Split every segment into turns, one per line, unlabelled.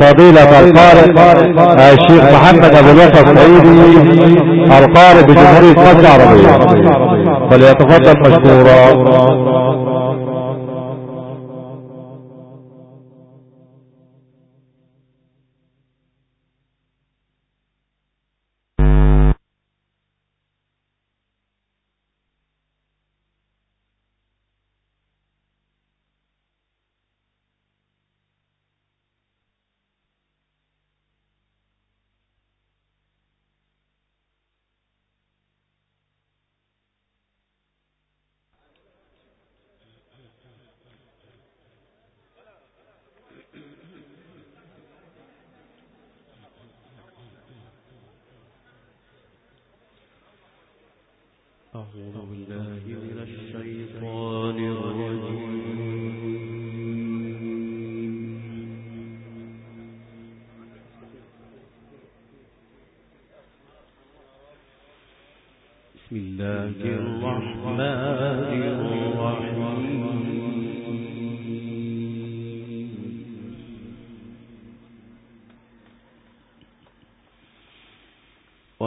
فضيلة القارئ الشيخ محمد أبو الوفا السعيدي القارئ بجمهورية مصر العربية. فليتفضل مشكورا.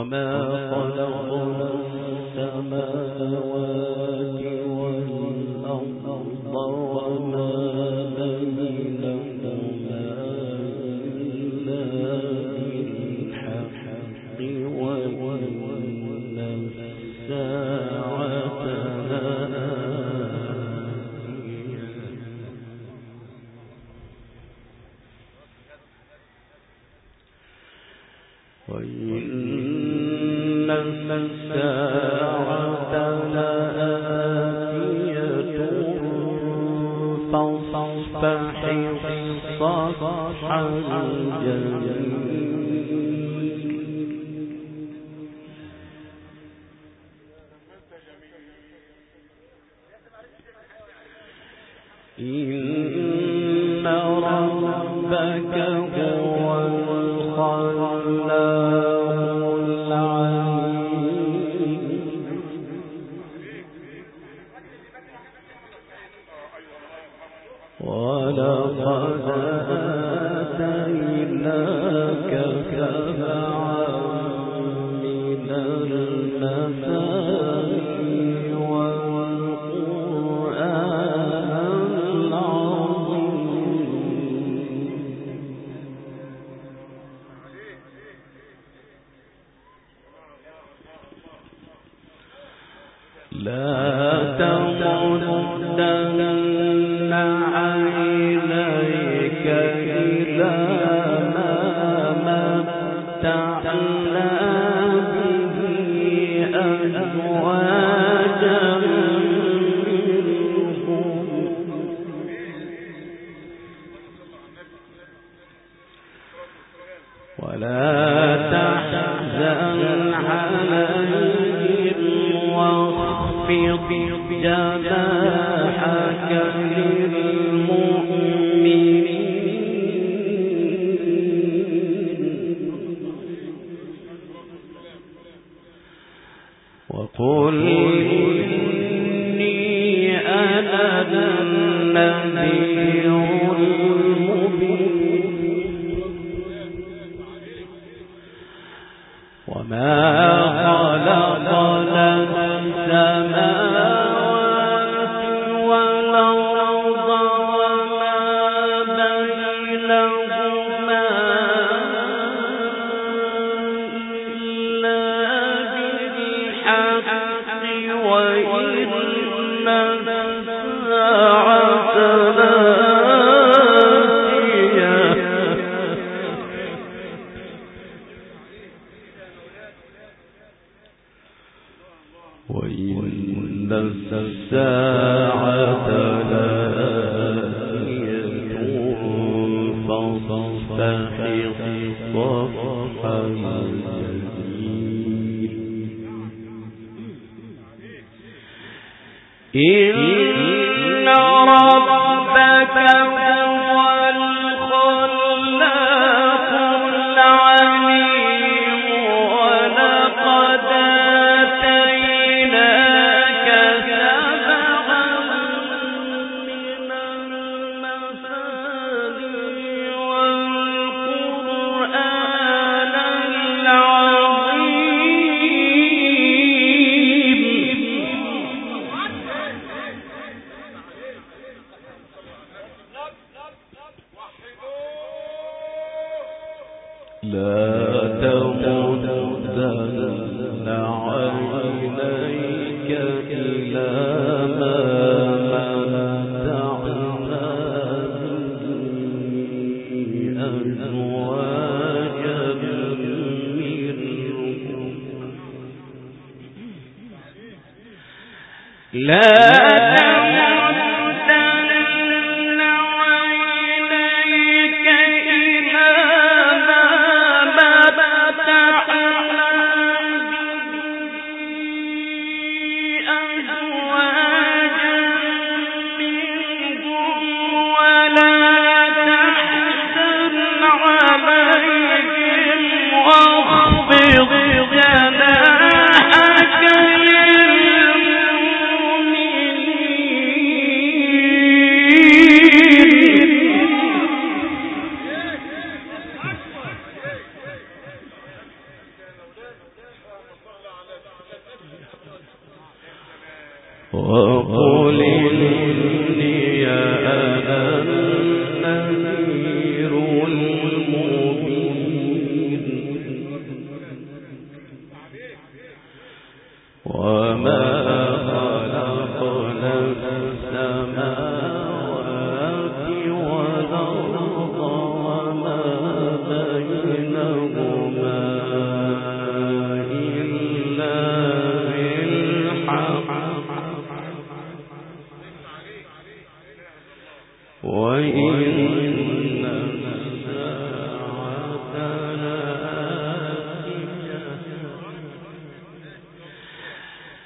وما إلا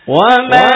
وما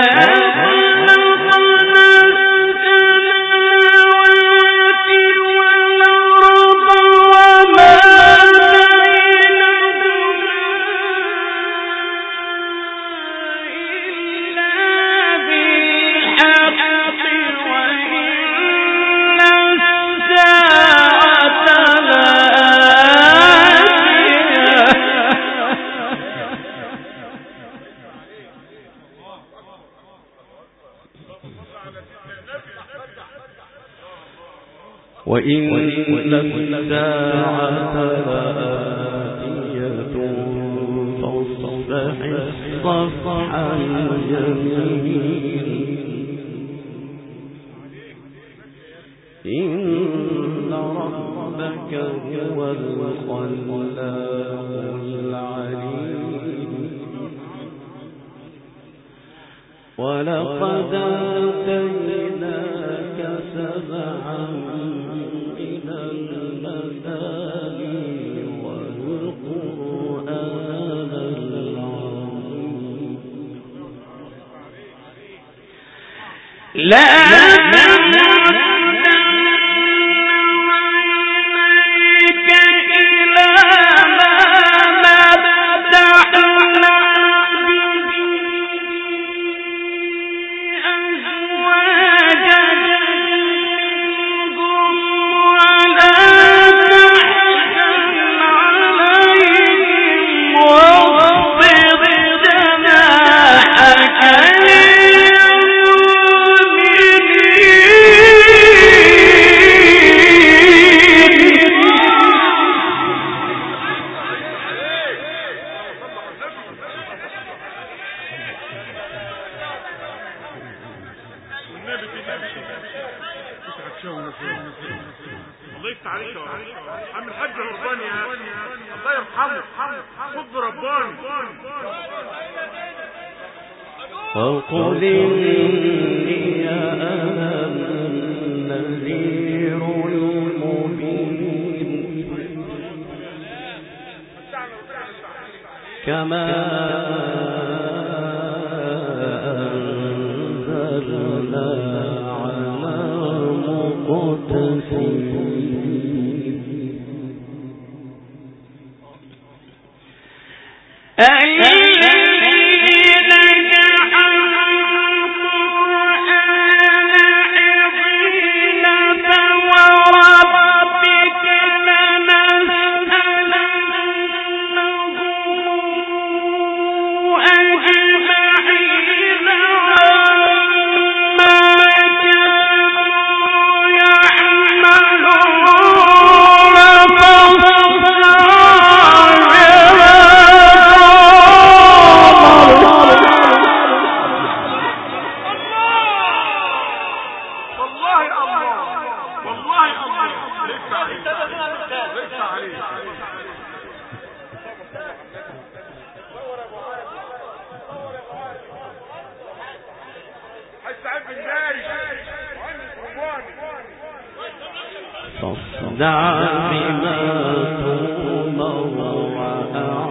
فقل إني أنا النذير المبين. كما دع بما تؤمر وأعلم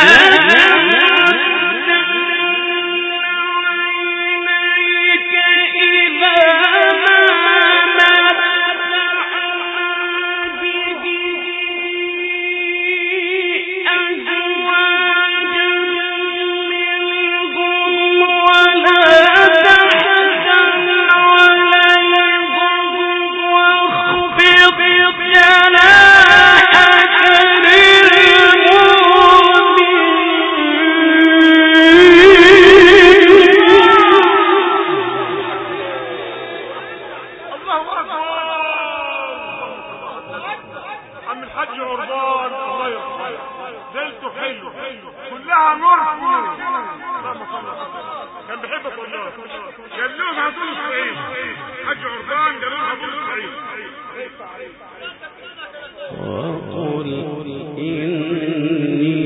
بحب عرفان وقل إني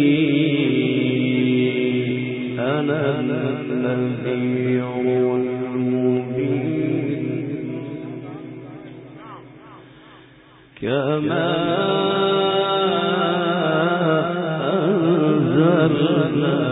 أنا النذير المبين كما أنزلنا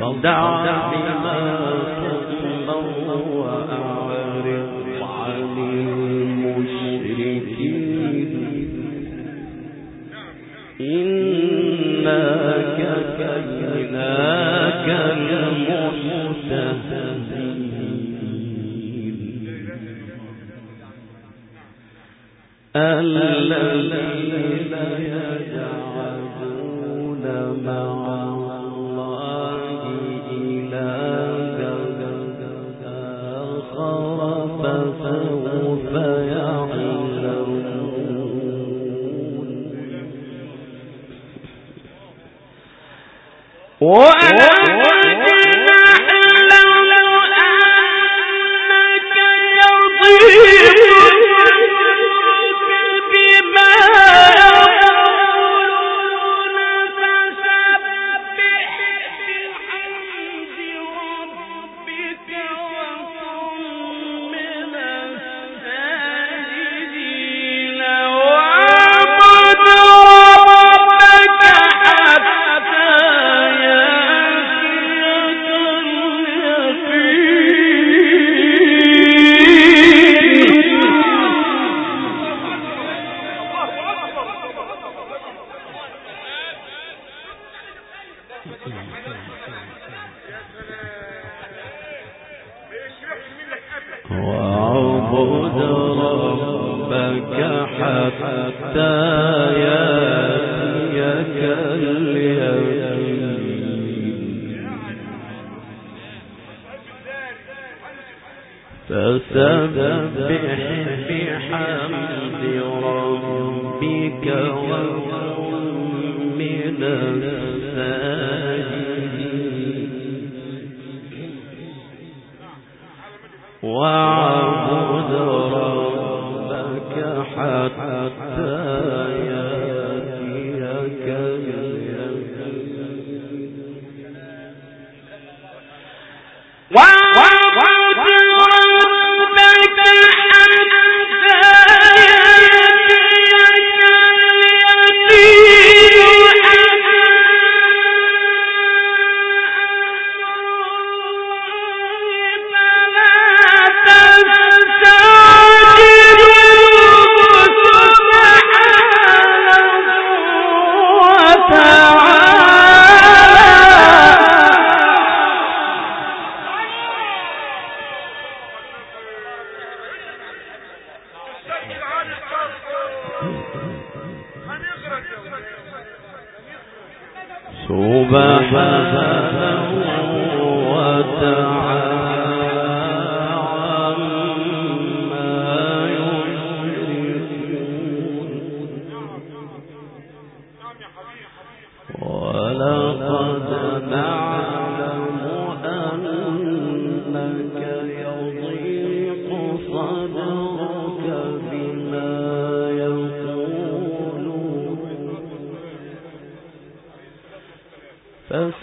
فاضدع بما تؤمر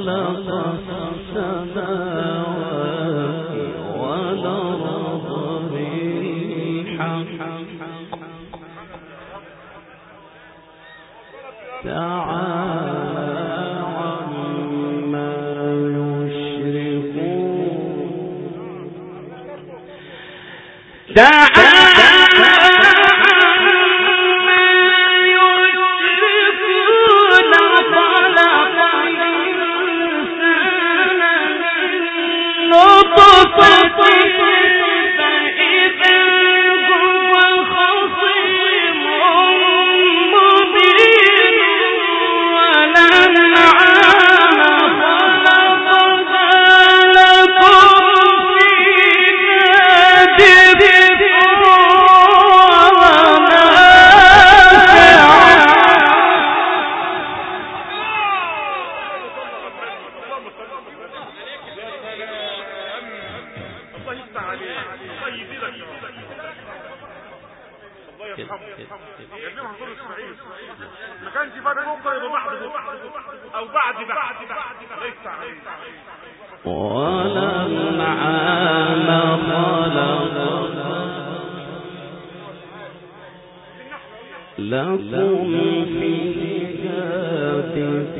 خلق السماوات جابلهم دول فرق أو بعد بعد خلق لكم في دفء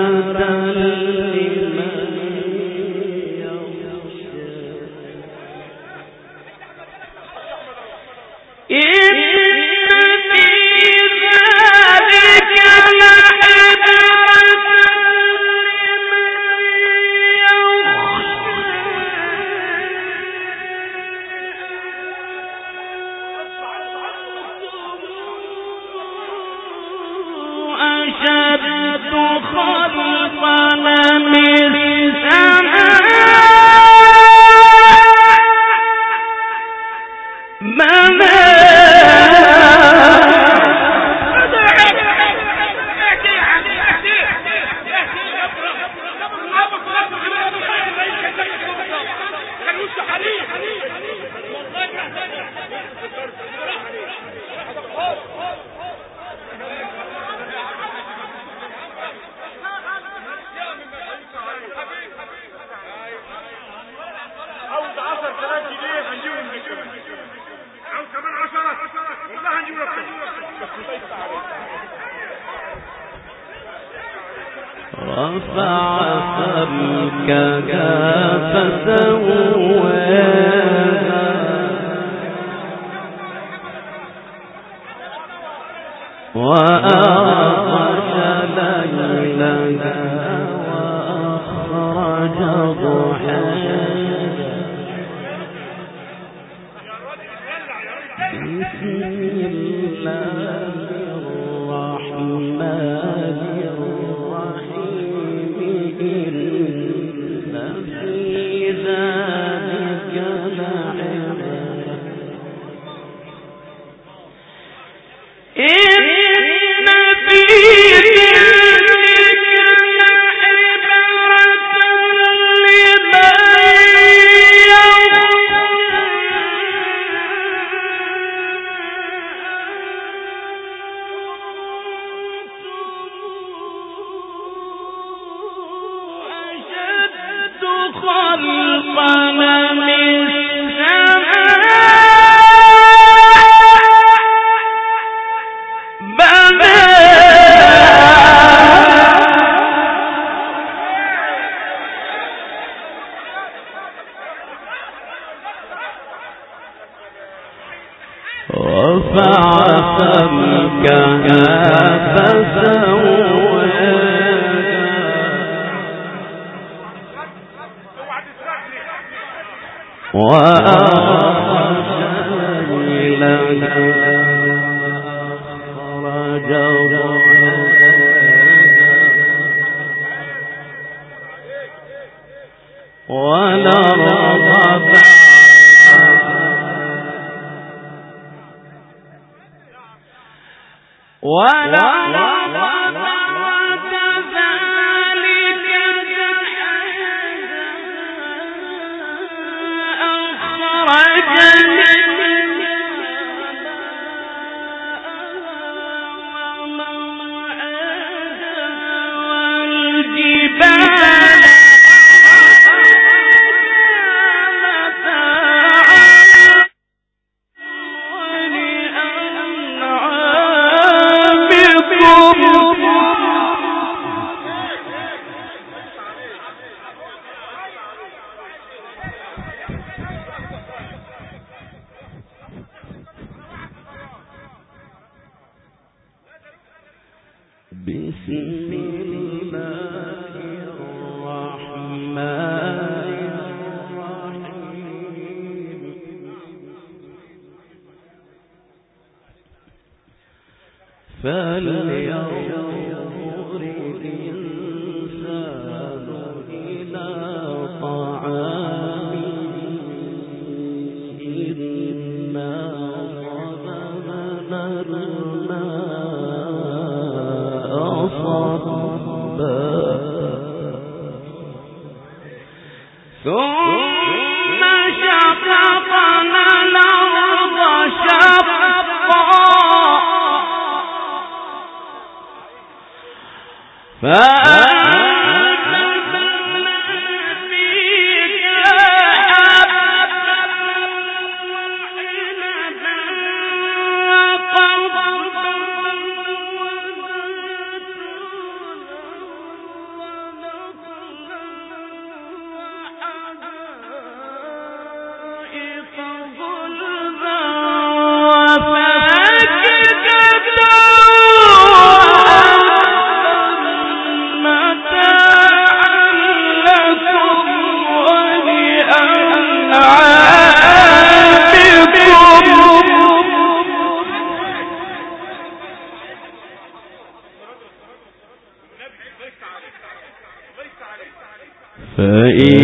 فأ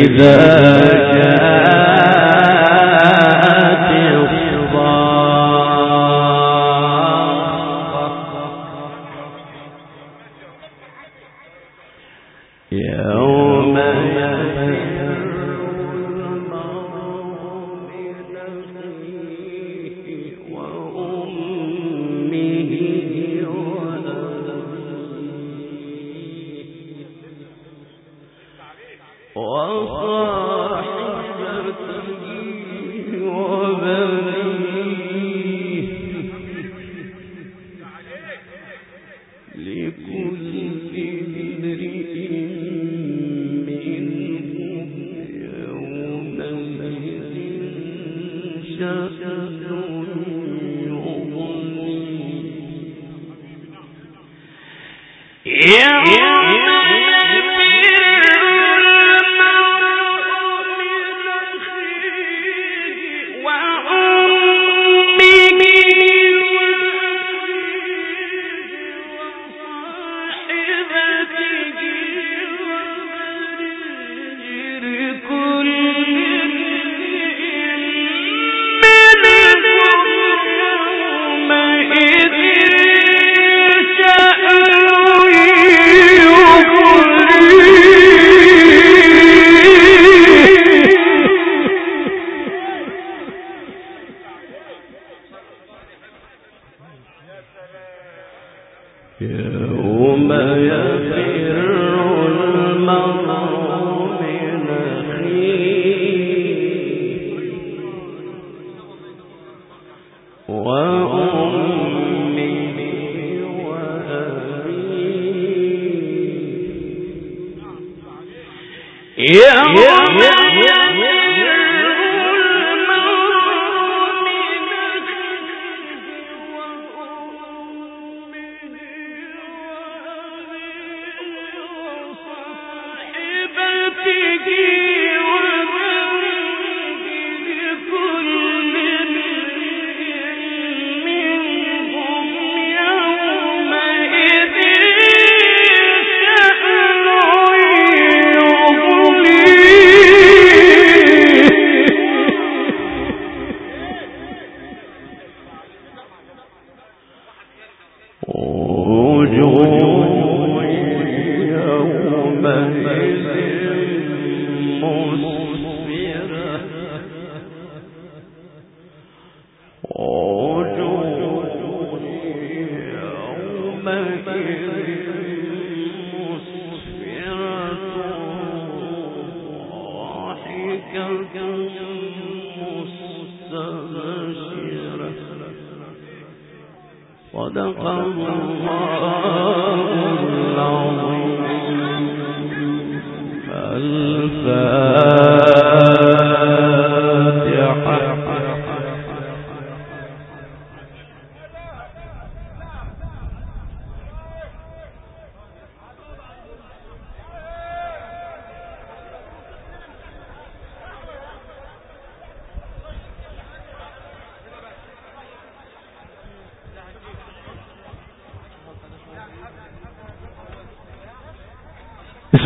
إذا جاء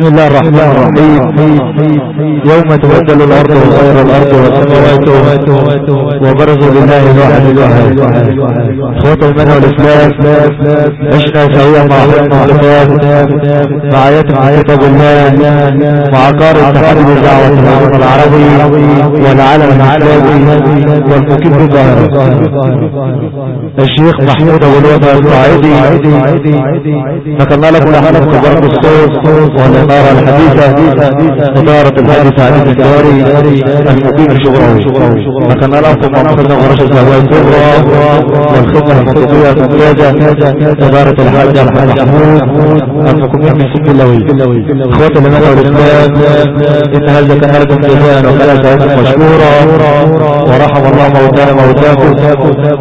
بسم الله الرحمن الرحيم. يوم تبدل الأرض وغير الأرض والسماوات وبرزوا لله الواحد الواحد. إخوة المنى والإسلام عشنا سويا مع المعرفات مع آيات من كتاب الله مع قار اتحاد الدعوة العالم العربي والعالم الإسلامي والمقيم بالظاهرة الشيخ محمود أبو الوضع الصعيدي نقلنا لكم الأحلام كبار الصوت والإمارة الحديثة إدارة الحديث عن الداري المقيم الشغراوي. نقلنا لكم منفذ غرش الزواج الكبرى والخدمة المطلوبية الممتازة إدارة الحاج محمود المقيمين من سب اللوي. إخوة الإمام والإسلام إن هذا كان لكم جزاء وكان سعيدا مشكورا. ورحم الله موتانا موتاكم.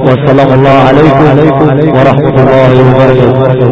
والسلام الله عليكم ورحمة الله وبركاته.